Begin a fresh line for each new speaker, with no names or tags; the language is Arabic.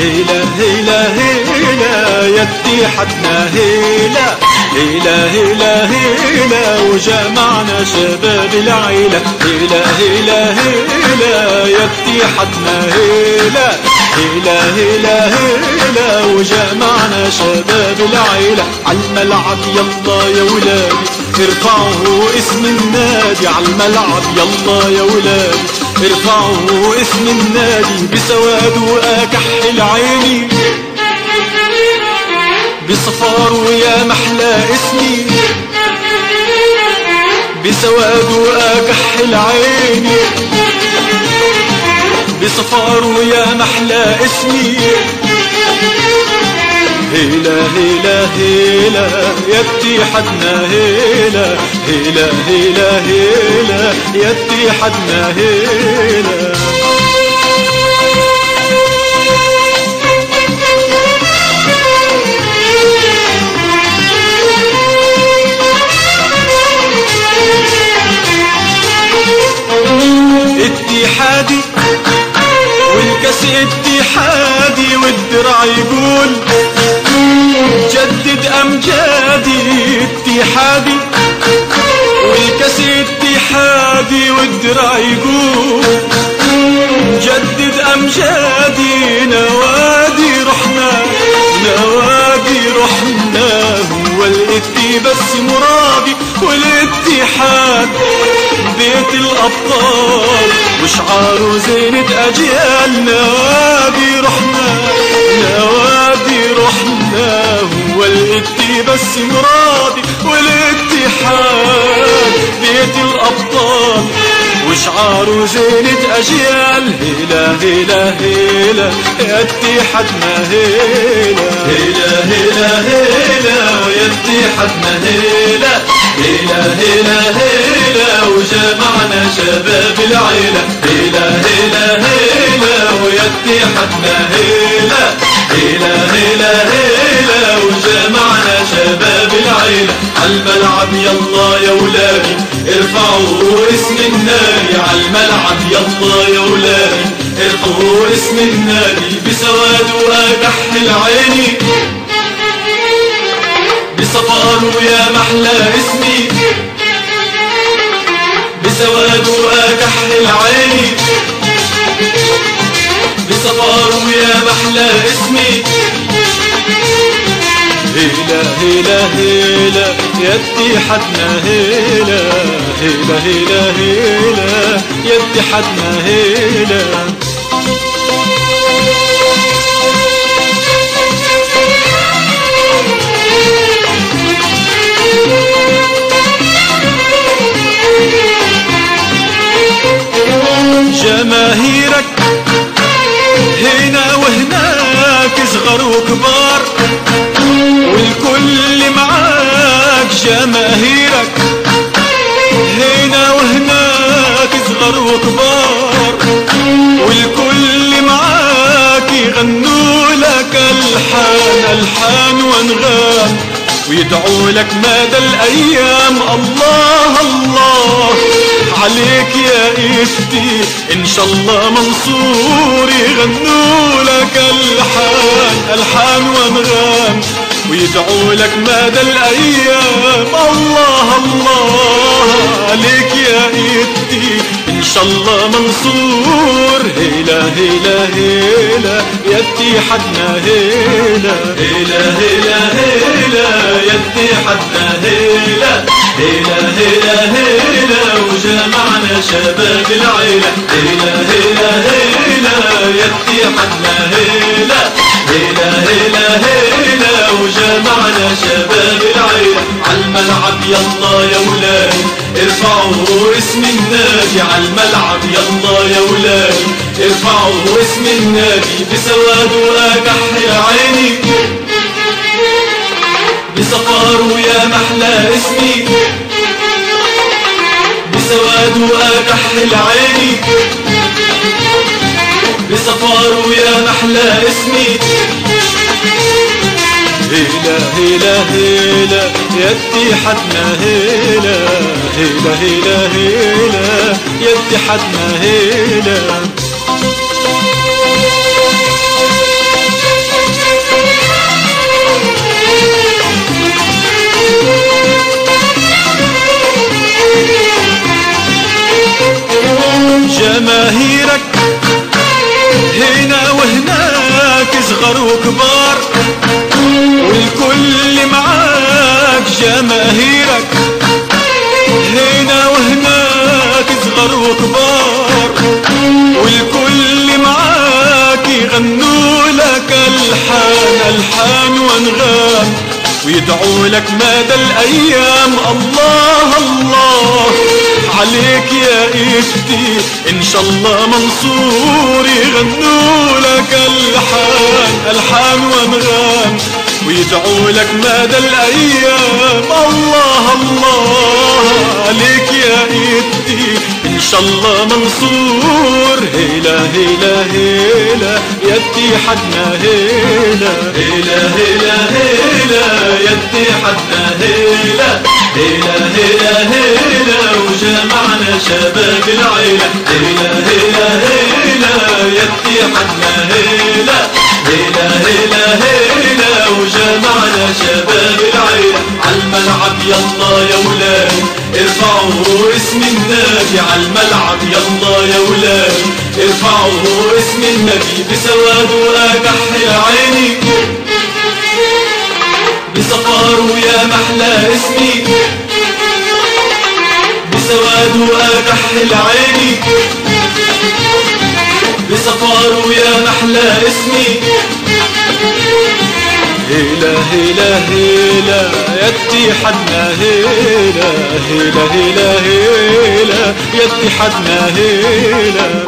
هيلا هيلا هيلا يا اتحادنا هيلا هيلا هيلا هيلا وجمعنا شباب العيلة هيلا هيلا هيلا يا اتحادنا هيلا هيلا هيلا هيلا وجمعنا شباب العيلة عالملعب يلا يا ولادي ارفعوا اسم النادي عالملعب يلا يا ولادي ارفعوا اسم النادي بسواد واكحل بسواد واكحل عيني. بصفار ويا محلى اسمي. هيلا هيلا هيلا يا اتحادنا هيلا. هيلا هيلا هيلا يا اتحادنا هيلا. اتحادي يقول جدد امجادي اتحادي والكاس اتحادي والدرع يقول جدد امجادي نوادي رحنا نوادي رحنا هو الاتي بس مرادي والاتحاد بيت الأبطال وشعاره زينة أجيال نوادي رحنا الاتي بس مرادي والاتحاد بيت الأبطال. وشعاره زينة أجيال هيلا هيلا هيلا يا اتحادنا هيلا هيلا هيلا هيلا ويا اتحادنا هيلا هيلا هيلا هيلا وجمعنا شباب العيلة. هيلا هيلا هيلا ويا اتحادنا هيلا هيلا شباب العيلة عالملعب يلا يا ولادي. ارفعوا اسم النادي عالملعب يلا يا ولادي. ارفعوا اسم النادي بسواد واكحل عيني بصفار ويا محلى اسمي. بسواد واكحل عيني بصفار ويا محلى اسمي. هيلا هيلا هيلا يا اتحادنا هيلا هيلا هيلا هيلا يا اتحادنا هيلا لك الحان الحان وانغام. ويدعوا لك مدى الأيام. الله الله. عليك يا إفتي. إن شاء الله منصور يغنوا لك الحان الحان وانغام. ويدعوا لك مدى الأيام. الله الله. عليك يا إفتي. ان شاء الله منصور هيلا هيلا هيلا يا اتحادنا هيلا هيلا هيلا هيلا يا اتحادنا هيلا هيلا هيلا هيلا وجمعنا شباب العيلة هيلا هيلا هيلا يا اتحادنا هيلا هيلا اسم النادي عالملعب يلا يا ولادي ارفعوا اسم النادي بسواد واكحل عيني. بصفار ويا محلى اسمي. بسواد واكحل عيني. بصفار ويا محلى اسمي. هيلا هيلا هيلا يدي حدنا هيلا هيلا هيلا هيلا يدي حدنا هيلا جماهيرك هنا وهناك صغار وكبار والكل الحان الحان وانغام ويدعوا لك مدى الأيام. الله الله عليك يا أختي إن شاء الله منصور يغنوا لك الحان ألحان وانغام ويدعوا لك مدى الأيام. الله الله عليك يا أختي ان شاء الله منصور هيلا هيلا هيلا يا اتحادنا هيلا
هيلا هيلا هيلا يا اتحادنا هيلا هيلا هيلا هيلا وجمعنا شباب العيلة هيلا هيلا هيلا يا اتحادنا هيلا هيلا هيلا هيلا وجمعنا شباب العيلة عالملعب يلا يا ولاد. ارفعوا اسم النبي عالملعب يلا يا ولاد. ارفعوا اسم النبي بسواد واكح يا عيني. بصفار ويا محلى اسمي. بسواد واكح العيني بصفار ويا محلى اسمي.
هيلا هيلا هيلا يا اتحادنا هيلا هيلا هيلا هيلا يا اتحادنا هيلا